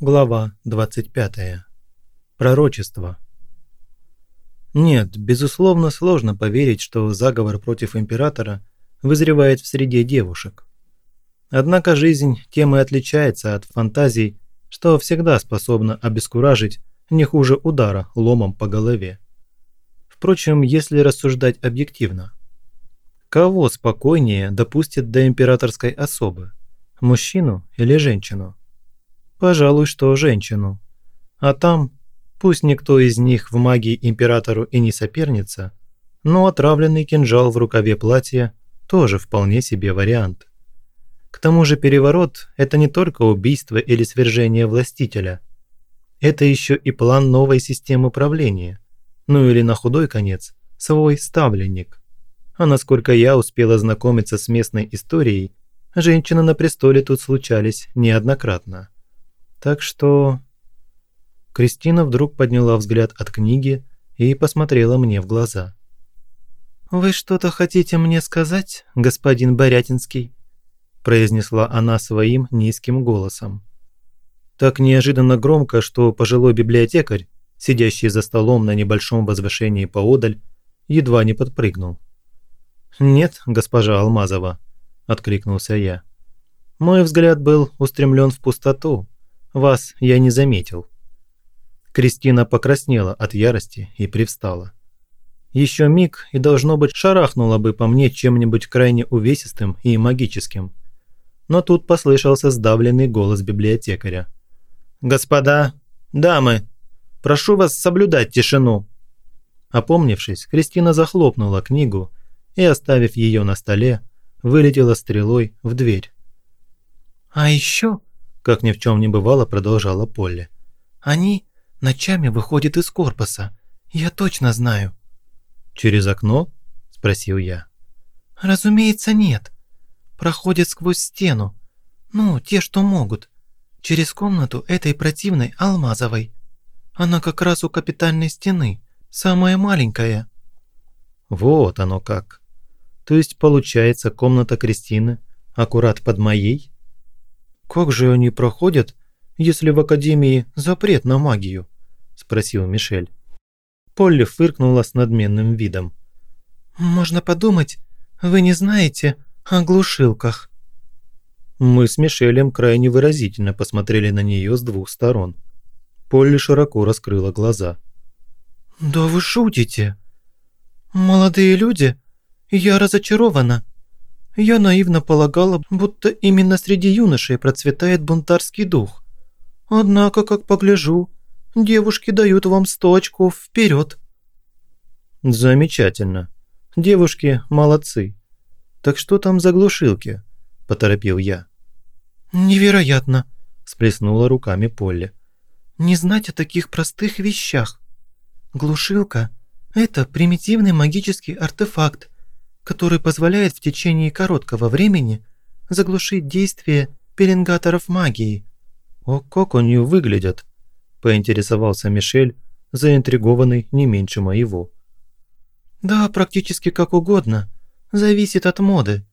Глава 25. Пророчество. Нет, безусловно, сложно поверить, что заговор против императора вызревает в среде девушек. Однако жизнь тем и отличается от фантазий, что всегда способна обескуражить не хуже удара ломом по голове. Впрочем, если рассуждать объективно. Кого спокойнее допустит до императорской особы? Мужчину или женщину? Пожалуй, что женщину. А там, пусть никто из них в магии императору и не соперница, но отравленный кинжал в рукаве платья тоже вполне себе вариант. К тому же переворот – это не только убийство или свержение властителя. Это еще и план новой системы правления. Ну или на худой конец – свой ставленник. А насколько я успела знакомиться с местной историей, женщины на престоле тут случались неоднократно. Так что... Кристина вдруг подняла взгляд от книги и посмотрела мне в глаза. «Вы что-то хотите мне сказать, господин Борятинский?» произнесла она своим низким голосом. Так неожиданно громко, что пожилой библиотекарь, сидящий за столом на небольшом возвышении поодаль, едва не подпрыгнул. «Нет, госпожа Алмазова», – откликнулся я. Мой взгляд был устремлен в пустоту, вас я не заметил». Кристина покраснела от ярости и привстала. Еще миг и, должно быть, шарахнула бы по мне чем-нибудь крайне увесистым и магическим. Но тут послышался сдавленный голос библиотекаря. «Господа, дамы, прошу вас соблюдать тишину!» Опомнившись, Кристина захлопнула книгу и, оставив ее на столе, вылетела стрелой в дверь. «А еще как ни в чем не бывало, продолжала Полли. «Они ночами выходят из корпуса. Я точно знаю». «Через окно?» – спросил я. «Разумеется, нет. Проходят сквозь стену. Ну, те, что могут. Через комнату этой противной Алмазовой. Она как раз у капитальной стены, самая маленькая». «Вот оно как. То есть, получается, комната Кристины аккурат под моей?» «Как же они проходят, если в Академии запрет на магию?» – спросил Мишель. Полли фыркнула с надменным видом. «Можно подумать, вы не знаете о глушилках». Мы с Мишелем крайне выразительно посмотрели на нее с двух сторон. Полли широко раскрыла глаза. «Да вы шутите! Молодые люди, я разочарована. Я наивно полагала, будто именно среди юношей процветает бунтарский дух. Однако, как погляжу, девушки дают вам сто очков вперед. Замечательно. Девушки молодцы. Так что там за глушилки? Поторопил я. Невероятно, сплеснула руками Полли. Не знать о таких простых вещах. Глушилка – это примитивный магический артефакт, который позволяет в течение короткого времени заглушить действие пеленгаторов магии. «О, как они выглядят!» – поинтересовался Мишель, заинтригованный не меньше моего. «Да, практически как угодно. Зависит от моды.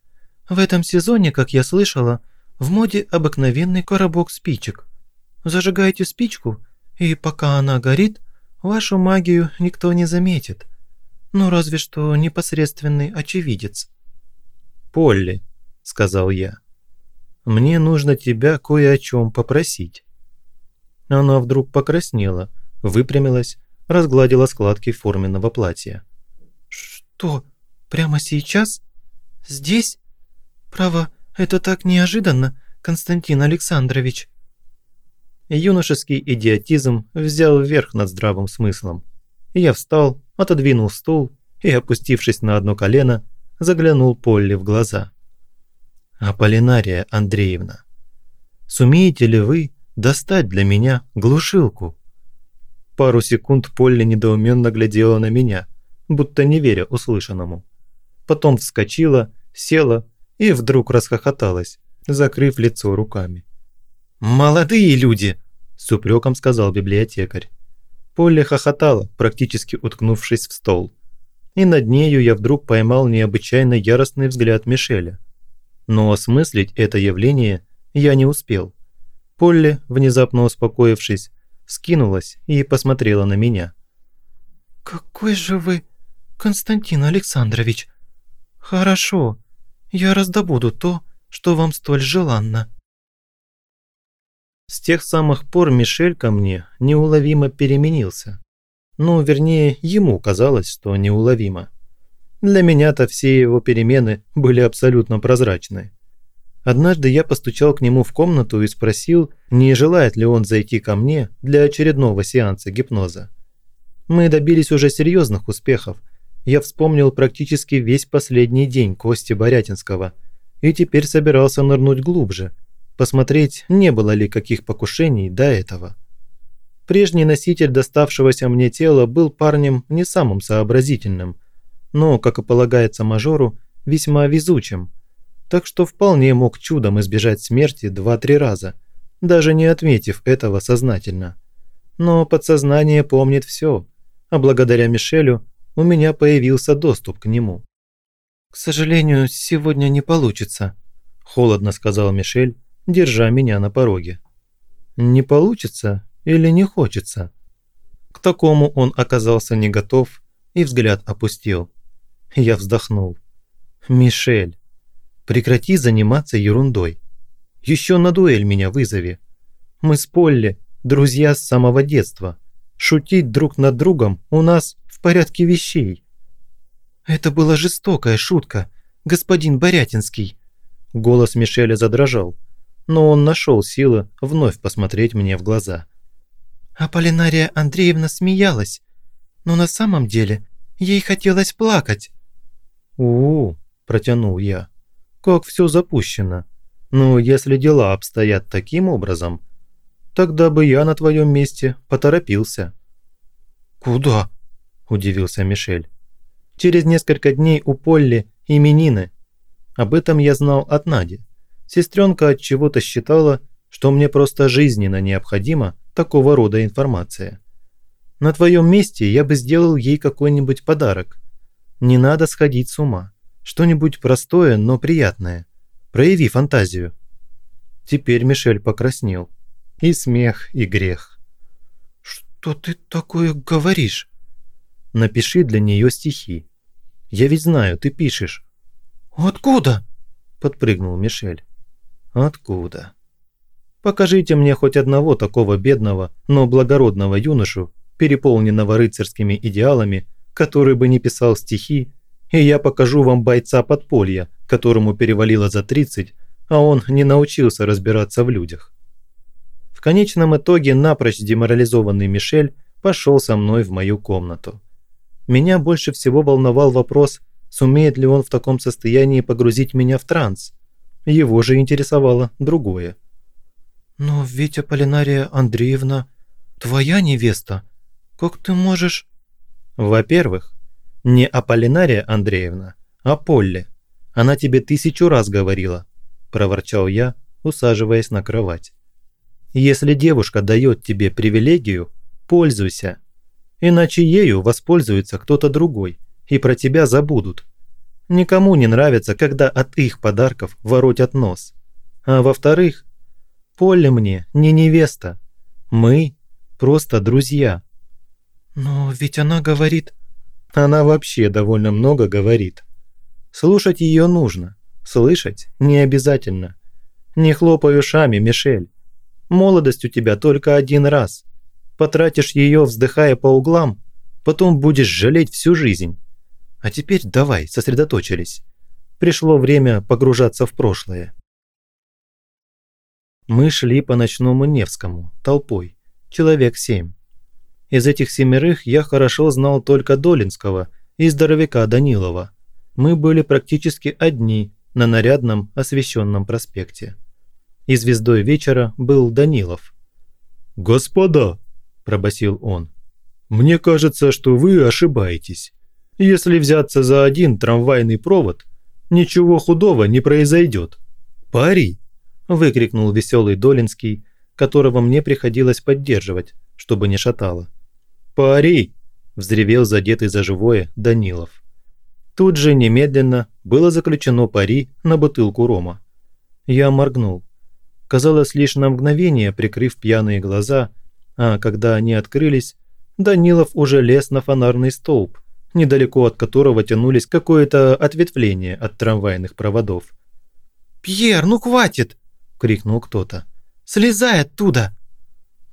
В этом сезоне, как я слышала, в моде обыкновенный коробок спичек. Зажигаете спичку, и пока она горит, вашу магию никто не заметит. Ну, разве что непосредственный очевидец. «Полли», – сказал я, – «мне нужно тебя кое о чем попросить». Она вдруг покраснела, выпрямилась, разгладила складки форменного платья. «Что, прямо сейчас? Здесь? Право, это так неожиданно, Константин Александрович». Юношеский идиотизм взял верх над здравым смыслом. Я встал, отодвинул стул и, опустившись на одно колено, заглянул Полли в глаза. «Аполлинария Андреевна, сумеете ли вы достать для меня глушилку?» Пару секунд Полли недоуменно глядела на меня, будто не веря услышанному. Потом вскочила, села и вдруг расхохоталась, закрыв лицо руками. «Молодые люди!» – с упреком сказал библиотекарь. Полли хохотала, практически уткнувшись в стол. И над нею я вдруг поймал необычайно яростный взгляд Мишеля. Но осмыслить это явление я не успел. Полли, внезапно успокоившись, скинулась и посмотрела на меня. «Какой же вы, Константин Александрович! Хорошо, я раздобуду то, что вам столь желанно». С тех самых пор Мишель ко мне неуловимо переменился. Ну, вернее, ему казалось, что неуловимо. Для меня-то все его перемены были абсолютно прозрачны. Однажды я постучал к нему в комнату и спросил, не желает ли он зайти ко мне для очередного сеанса гипноза. Мы добились уже серьезных успехов. Я вспомнил практически весь последний день Кости Борятинского и теперь собирался нырнуть глубже, посмотреть, не было ли каких покушений до этого. Прежний носитель доставшегося мне тела был парнем не самым сообразительным, но, как и полагается мажору, весьма везучим, так что вполне мог чудом избежать смерти два-три раза, даже не отметив этого сознательно. Но подсознание помнит все, а благодаря Мишелю у меня появился доступ к нему. «К сожалению, сегодня не получится», – холодно сказал Мишель, держа меня на пороге. «Не получится или не хочется?» К такому он оказался не готов и взгляд опустил. Я вздохнул. «Мишель, прекрати заниматься ерундой. Еще на дуэль меня вызови. Мы с Полли друзья с самого детства. Шутить друг над другом у нас в порядке вещей». «Это была жестокая шутка, господин Борятинский». Голос Мишеля задрожал, но он нашел силы вновь посмотреть мне в глаза. Аполлинария Андреевна смеялась, но на самом деле ей хотелось плакать. «У-у-у», протянул я, – «как все запущено. Но если дела обстоят таким образом, тогда бы я на твоем месте поторопился». «Куда?» – удивился Мишель. «Через несколько дней у Полли именины. Об этом я знал от Нади. Сестренка от чего-то считала, что мне просто жизненно необходимо такого рода информация. На твоем месте я бы сделал ей какой-нибудь подарок. Не надо сходить с ума. Что-нибудь простое, но приятное. Прояви фантазию. Теперь Мишель покраснел. И смех, и грех. «Что ты такое говоришь?» «Напиши для нее стихи. Я ведь знаю, ты пишешь». «Откуда?» – подпрыгнул Мишель. «Откуда?» Покажите мне хоть одного такого бедного, но благородного юношу, переполненного рыцарскими идеалами, который бы не писал стихи, и я покажу вам бойца подполья, которому перевалило за 30, а он не научился разбираться в людях. В конечном итоге напрочь деморализованный Мишель пошел со мной в мою комнату. Меня больше всего волновал вопрос, сумеет ли он в таком состоянии погрузить меня в транс. Его же интересовало другое. «Но ведь Аполлинария Андреевна твоя невеста. Как ты можешь...» «Во-первых, не Аполлинария Андреевна, а Полли. Она тебе тысячу раз говорила», – проворчал я, усаживаясь на кровать. «Если девушка дает тебе привилегию, пользуйся. Иначе ею воспользуется кто-то другой, и про тебя забудут. Никому не нравится, когда от их подарков воротят нос. А во-вторых, Поле мне не невеста. Мы просто друзья». «Но ведь она говорит...» Она вообще довольно много говорит. Слушать ее нужно, слышать не обязательно. Не хлопай ушами, Мишель. Молодость у тебя только один раз. Потратишь ее, вздыхая по углам, потом будешь жалеть всю жизнь. А теперь давай, сосредоточились. Пришло время погружаться в прошлое. Мы шли по ночному Невскому, толпой, человек семь. Из этих семерых я хорошо знал только Долинского и здоровяка Данилова. Мы были практически одни на нарядном освещенном проспекте. И звездой вечера был Данилов. «Господа!» – пробасил он. «Мне кажется, что вы ошибаетесь. Если взяться за один трамвайный провод, ничего худого не произойдет. Пари!» – выкрикнул веселый Долинский, которого мне приходилось поддерживать, чтобы не шатало. «Пари!» – взревел задетый за живое Данилов. Тут же немедленно было заключено пари на бутылку рома. Я моргнул. казалось лишь на мгновение прикрыв пьяные глаза, а когда они открылись, Данилов уже лез на фонарный столб, недалеко от которого тянулись какое-то ответвление от трамвайных проводов. «Пьер, ну хватит!» – крикнул кто-то. «Слезай оттуда!»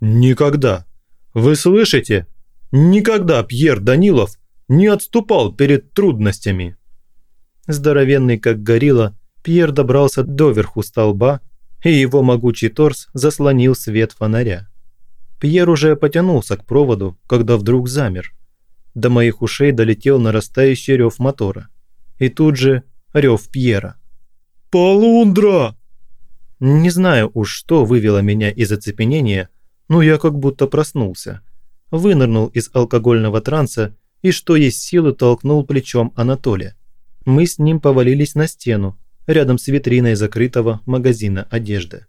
«Никогда! Вы слышите? Никогда Пьер Данилов не отступал перед трудностями!» Здоровенный как горилла, Пьер добрался до верху столба, и его могучий торс заслонил свет фонаря. Пьер уже потянулся к проводу, когда вдруг замер. До моих ушей долетел нарастающий рев мотора. И тут же рев Пьера. «Полундра!» Не знаю уж, что вывело меня из оцепенения, но я как будто проснулся. Вынырнул из алкогольного транса и что есть силы толкнул плечом Анатолия. Мы с ним повалились на стену, рядом с витриной закрытого магазина одежды.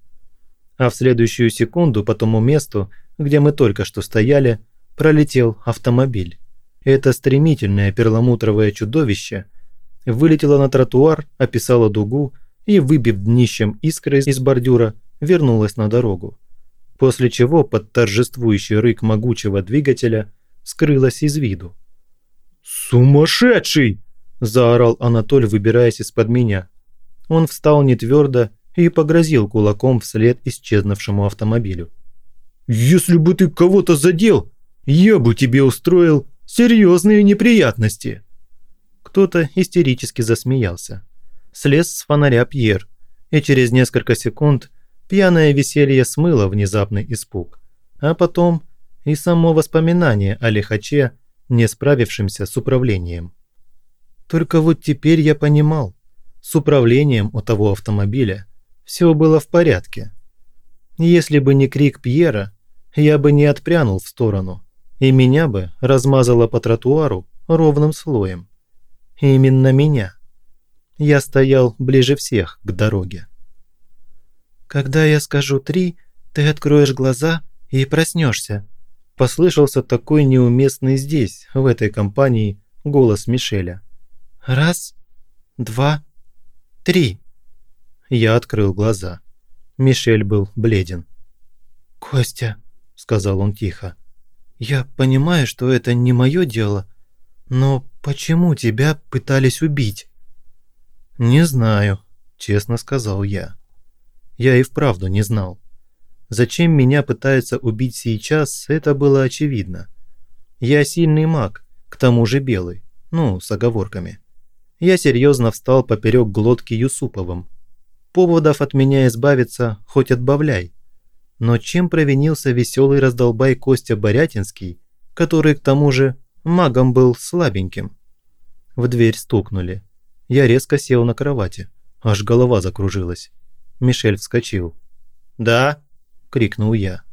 А в следующую секунду по тому месту, где мы только что стояли, пролетел автомобиль. Это стремительное перламутровое чудовище вылетело на тротуар, описало дугу и, выбив днищем искры из бордюра, вернулось на дорогу. После чего под торжествующий рык могучего двигателя скрылось из виду. «Сумасшедший!» – заорал Анатоль, выбираясь из-под меня. Он встал не твердо и погрозил кулаком вслед исчезнувшему автомобилю. «Если бы ты кого-то задел, я бы тебе устроил серьезные неприятности!» Кто-то истерически засмеялся. Слез с фонаря Пьер, и через несколько секунд пьяное веселье смыло внезапный испуг. А потом и само воспоминание о лихаче, не справившемся с управлением. Только вот теперь я понимал, с управлением у того автомобиля все было в порядке. Если бы не крик Пьера, я бы не отпрянул в сторону, и меня бы размазало по тротуару ровным слоем. Именно меня. Я стоял ближе всех к дороге. «Когда я скажу три, ты откроешь глаза и проснешься», послышался такой неуместный здесь, в этой компании, голос Мишеля. «Раз, два, три». Я открыл глаза. Мишель был бледен. «Костя», – сказал он тихо, – «я понимаю, что это не мое дело, но почему тебя пытались убить?» «Не знаю», – честно сказал я. Я и вправду не знал. Зачем меня пытаются убить сейчас, это было очевидно. Я сильный маг, к тому же белый, ну, с оговорками. Я серьезно встал поперек глотки Юсуповым. Поводов от меня избавиться хоть отбавляй. Но чем провинился веселый раздолбай Костя Борятинский, который к тому же магом был слабеньким? В дверь стукнули. Я резко сел на кровати. Аж голова закружилась. Мишель вскочил. «Да?» – крикнул я.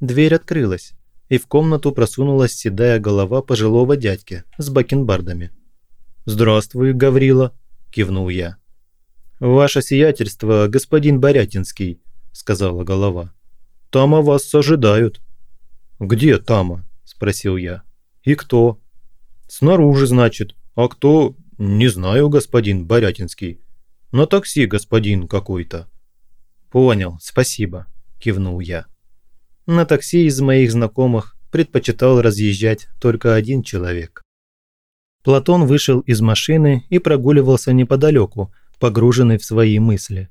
Дверь открылась, и в комнату просунулась седая голова пожилого дядьки с бакенбардами. «Здравствуй, Гаврила», – кивнул я. «Ваше сиятельство, господин Борятинский», – сказала голова. «Там о вас ожидают». «Где Тама?» – спросил я. «И кто?» «Снаружи, значит. А кто? Не знаю, господин Борятинский. На такси господин какой-то». «Понял, спасибо», – кивнул я. На такси из моих знакомых предпочитал разъезжать только один человек. Платон вышел из машины и прогуливался неподалеку, погруженный в свои мысли.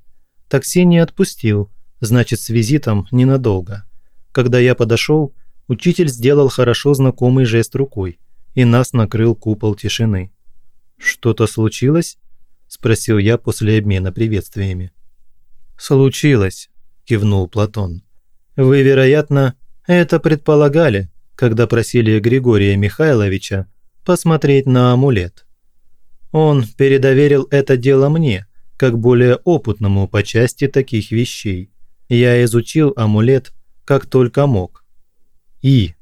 Такси не отпустил, значит, с визитом ненадолго. Когда я подошел, учитель сделал хорошо знакомый жест рукой, и нас накрыл купол тишины. «Что-то случилось?» – спросил я после обмена приветствиями. «Случилось», – кивнул Платон. «Вы, вероятно, это предполагали, когда просили Григория Михайловича посмотреть на амулет. Он передоверил это дело мне, как более опытному по части таких вещей. Я изучил амулет, как только мог. И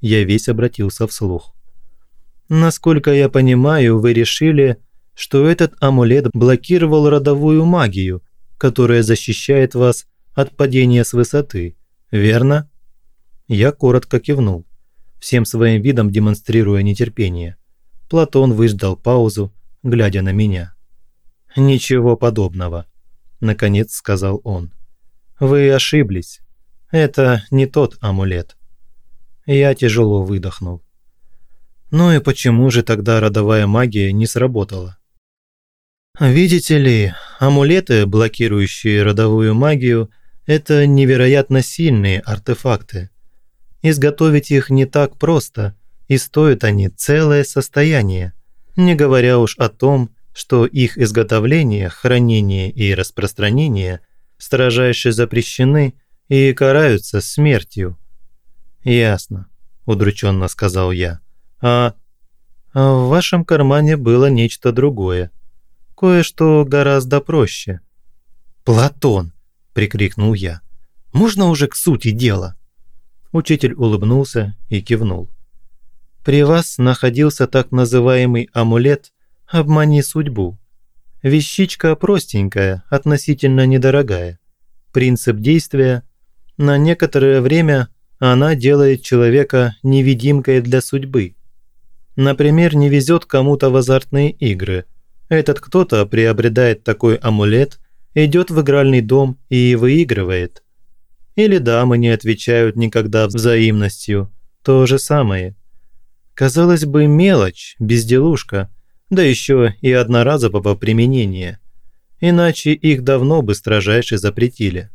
я весь обратился вслух. Насколько я понимаю, вы решили, что этот амулет блокировал родовую магию, которая защищает вас от падения с высоты, верно? Я коротко кивнул, всем своим видом демонстрируя нетерпение. Платон выждал паузу, глядя на меня. «Ничего подобного», – наконец сказал он. Вы ошиблись. Это не тот амулет. Я тяжело выдохнул. Ну и почему же тогда родовая магия не сработала? Видите ли, амулеты, блокирующие родовую магию, это невероятно сильные артефакты. Изготовить их не так просто, и стоят они целое состояние, не говоря уж о том, что их изготовление, хранение и распространение строжайше запрещены и караются смертью. «Ясно», – удрученно сказал я. «А, в вашем кармане было нечто другое. Кое-что гораздо проще». «Платон!» – прикрикнул я. «Можно уже к сути дела?» Учитель улыбнулся и кивнул. «При вас находился так называемый амулет «Обмани судьбу». Вещичка простенькая, относительно недорогая. Принцип действия – на некоторое время она делает человека невидимкой для судьбы. Например, не везет кому-то в азартные игры. Этот кто-то приобретает такой амулет, идет в игральный дом и выигрывает. Или дамы не отвечают никогда взаимностью. То же самое. Казалось бы, мелочь, безделушка, да еще и одноразового применения. Иначе их давно бы строжайше запретили.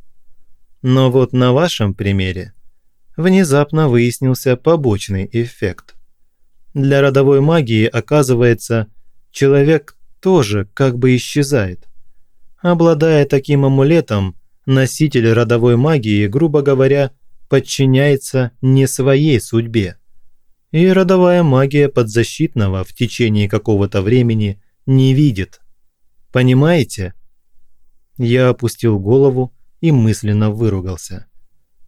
Но вот на вашем примере внезапно выяснился побочный эффект. Для родовой магии, оказывается, человек тоже как бы исчезает. Обладая таким амулетом, носитель родовой магии, грубо говоря, подчиняется не своей судьбе. И родовая магия подзащитного в течение какого-то времени не видит. Понимаете? Я опустил голову и мысленно выругался.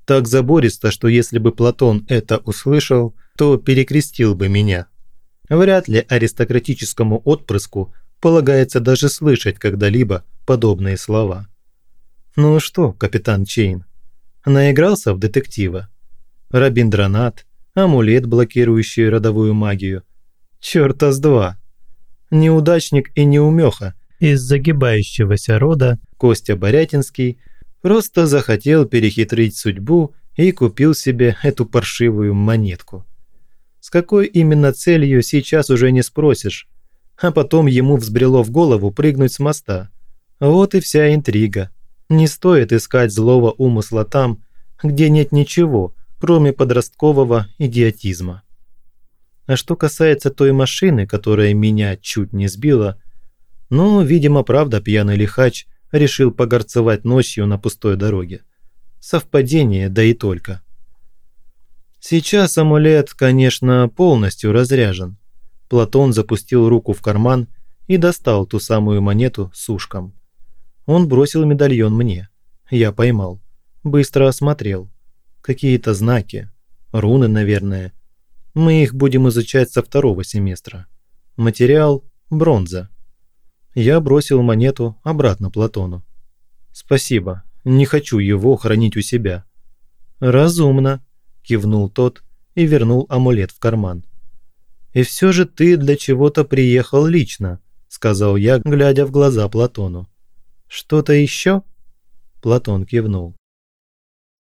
Так забористо, что если бы Платон это услышал, то перекрестил бы меня. Вряд ли аристократическому отпрыску полагается даже слышать когда-либо подобные слова. Ну что, капитан Чейн, наигрался в детектива? Рабиндранат, амулет, блокирующий родовую магию. Чёрта с два. Неудачник и неумеха из загибающегося рода Костя Борятинский Просто захотел перехитрить судьбу и купил себе эту паршивую монетку. С какой именно целью сейчас уже не спросишь. А потом ему взбрело в голову прыгнуть с моста. Вот и вся интрига. Не стоит искать злого умысла там, где нет ничего, кроме подросткового идиотизма. А что касается той машины, которая меня чуть не сбила, ну, видимо, правда пьяный лихач – решил погорцевать ночью на пустой дороге. Совпадение, да и только. Сейчас амулет, конечно, полностью разряжен. Платон запустил руку в карман и достал ту самую монету с ушком. Он бросил медальон мне. Я поймал. Быстро осмотрел. Какие-то знаки. Руны, наверное. Мы их будем изучать со второго семестра. Материал – бронза. Я бросил монету обратно Платону. «Спасибо, не хочу его хранить у себя». «Разумно», – кивнул тот и вернул амулет в карман. «И все же ты для чего-то приехал лично», – сказал я, глядя в глаза Платону. «Что-то еще?» Платон кивнул.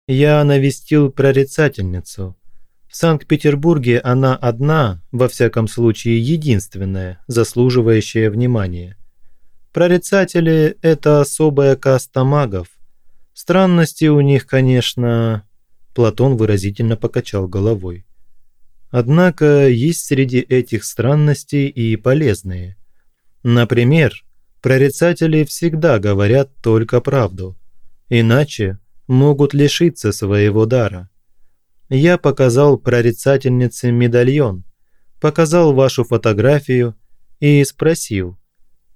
«Я навестил прорицательницу. В Санкт-Петербурге она одна, во всяком случае единственная, заслуживающая внимания. Прорицатели – это особая каста магов. Странности у них, конечно... Платон выразительно покачал головой. Однако есть среди этих странностей и полезные. Например, прорицатели всегда говорят только правду, иначе могут лишиться своего дара. Я показал прорицательнице медальон, показал вашу фотографию и спросил –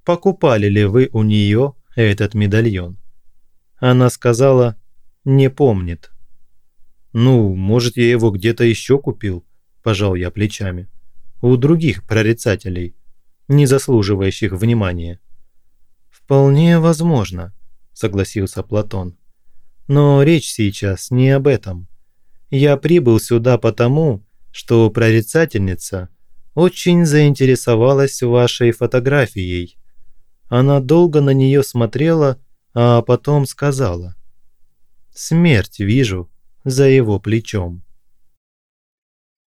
покупали ли вы у нее этот медальон. Она сказала, не помнит. «Ну, может, я его где-то еще купил», – пожал я плечами. «У других прорицателей, не заслуживающих внимания». «Вполне возможно», – согласился Платон. «Но речь сейчас не об этом. Я прибыл сюда потому, что прорицательница очень заинтересовалась вашей фотографией. Она долго на нее смотрела, а потом сказала. Смерть вижу за его плечом.